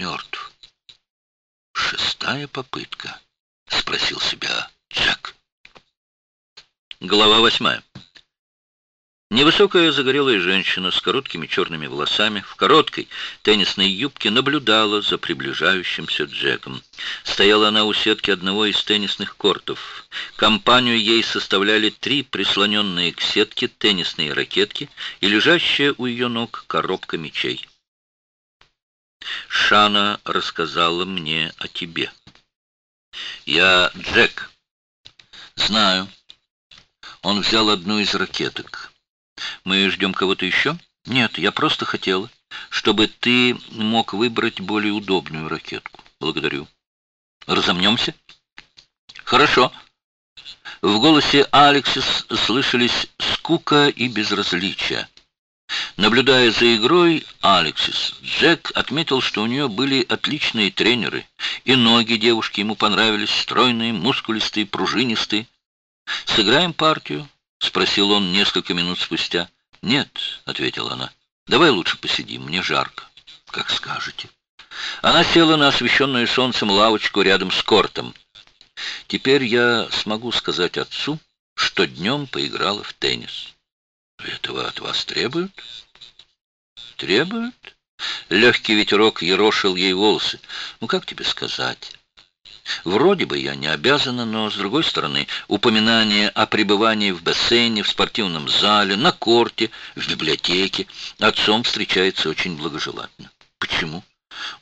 мертв. Шестая попытка, спросил себя Джек. Глава восьмая. Невысокая загорелая женщина с короткими черными волосами в короткой теннисной юбке наблюдала за приближающимся Джеком. Стояла она у сетки одного из теннисных кортов. Компанию ей составляли три прислоненные к сетке теннисные ракетки и лежащая у ее ног коробка мячей. «Шана рассказала мне о тебе». «Я Джек». «Знаю». Он взял одну из ракеток. Мы ждем кого-то еще? Нет, я просто хотела, чтобы ты мог выбрать более удобную ракетку. Благодарю. Разомнемся? Хорошо. В голосе Алексис слышались скука и безразличие. Наблюдая за игрой Алексис, Джек отметил, что у нее были отличные тренеры, и ноги девушки ему понравились, стройные, мускулистые, пружинистые. «Сыграем партию?» — спросил он несколько минут спустя. «Нет», — ответила она, — «давай лучше посидим, мне жарко». «Как скажете». Она села на освещенную солнцем лавочку рядом с кортом. «Теперь я смогу сказать отцу, что днем поиграла в теннис». «Этого от вас требуют?» «Требуют?» Легкий ветерок ерошил ей волосы. «Ну, как тебе сказать?» Вроде бы я не обязана, но, с другой стороны, упоминание о пребывании в бассейне, в спортивном зале, на корте, в библиотеке отцом встречается очень благожелательно. Почему?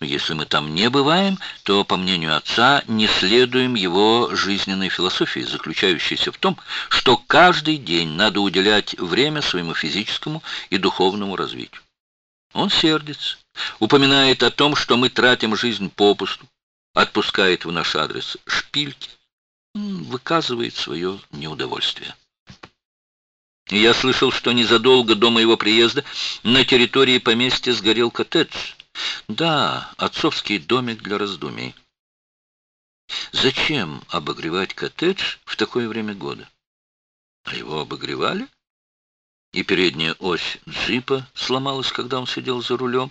Если мы там не бываем, то, по мнению отца, не следуем его жизненной философии, заключающейся в том, что каждый день надо уделять время своему физическому и духовному развитию. Он сердится, упоминает о том, что мы тратим жизнь попусту, отпускает в наш адрес шпильки, выказывает свое неудовольствие. Я слышал, что незадолго до моего приезда на территории поместья сгорел коттедж. Да, отцовский домик для раздумий. Зачем обогревать коттедж в такое время года? А его обогревали? И передняя ось джипа сломалась, когда он сидел за рулем.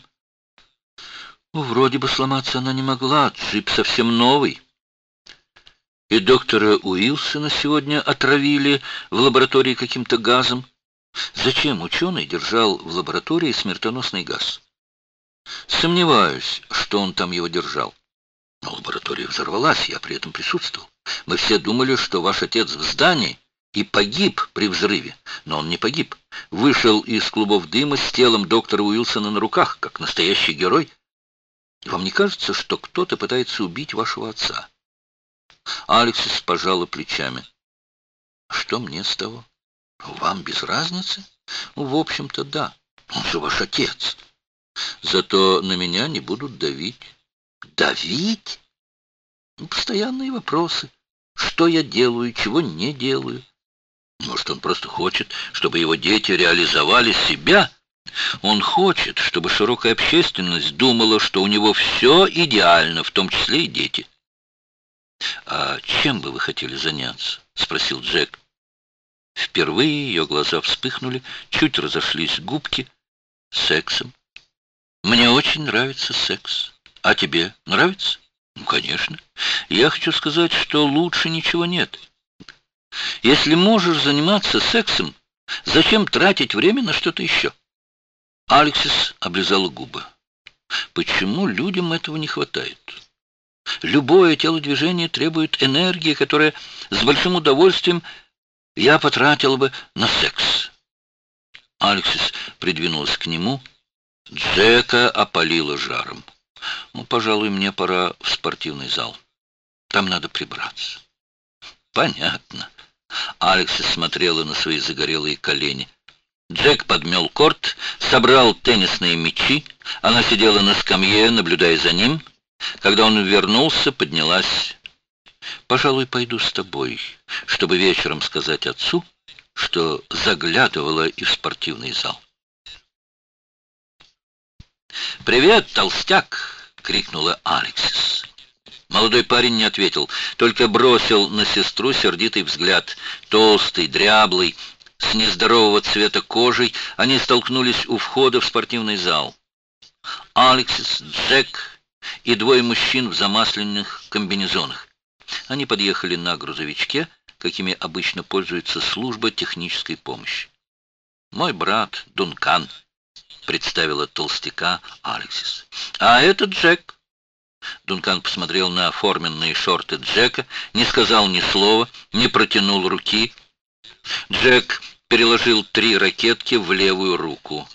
Ну, вроде бы сломаться она не могла, джип совсем новый. И доктора Уилсона сегодня отравили в лаборатории каким-то газом. Зачем ученый держал в лаборатории смертоносный газ? Сомневаюсь, что он там его держал. Но лаборатория взорвалась, я при этом присутствовал. Мы все думали, что ваш отец в здании и погиб при взрыве, но он не погиб. Вышел из клубов дыма с телом доктора Уилсона на руках, как настоящий герой. Вам не кажется, что кто-то пытается убить вашего отца? Алексис пожала плечами. Что мне с того? Вам без разницы? Ну, в общем-то, да. Он же ваш отец. Зато на меня не будут давить. Давить? Постоянные вопросы. Что я делаю, чего не делаю? Может, он просто хочет, чтобы его дети реализовали себя? Он хочет, чтобы широкая общественность думала, что у него все идеально, в том числе и дети. «А чем бы вы хотели заняться?» — спросил Джек. Впервые ее глаза вспыхнули, чуть разошлись губки. «Сексом. Мне очень нравится секс. А тебе нравится?» «Ну, конечно. Я хочу сказать, что лучше ничего нет. Если можешь заниматься сексом, зачем тратить время на что-то еще?» Алексис облизала губы. Почему людям этого не хватает? Любое телодвижение требует энергии, которая с большим удовольствием я потратила бы на секс. Алексис придвинулась к нему. Джека опалила жаром. Ну, пожалуй, мне пора в спортивный зал. Там надо прибраться. Понятно. Алексис смотрела на свои загорелые колени. Джек подмел корт, собрал теннисные мячи. Она сидела на скамье, наблюдая за ним. Когда он вернулся, поднялась. «Пожалуй, пойду с тобой, чтобы вечером сказать отцу, что заглядывала и в спортивный зал». «Привет, толстяк!» — крикнула Алексис. Молодой парень не ответил, только бросил на сестру сердитый взгляд. Толстый, дряблый, с нездорового цвета кожей, они столкнулись у входа в спортивный зал. Алексис, Джек и двое мужчин в замасленных комбинезонах. Они подъехали на грузовичке, какими обычно пользуется служба технической помощи. «Мой брат Дункан», — представила толстяка Алексис. «А это Джек». Дункан посмотрел на форменные шорты Джека, не сказал ни слова, не протянул руки. Джек переложил три ракетки в левую руку.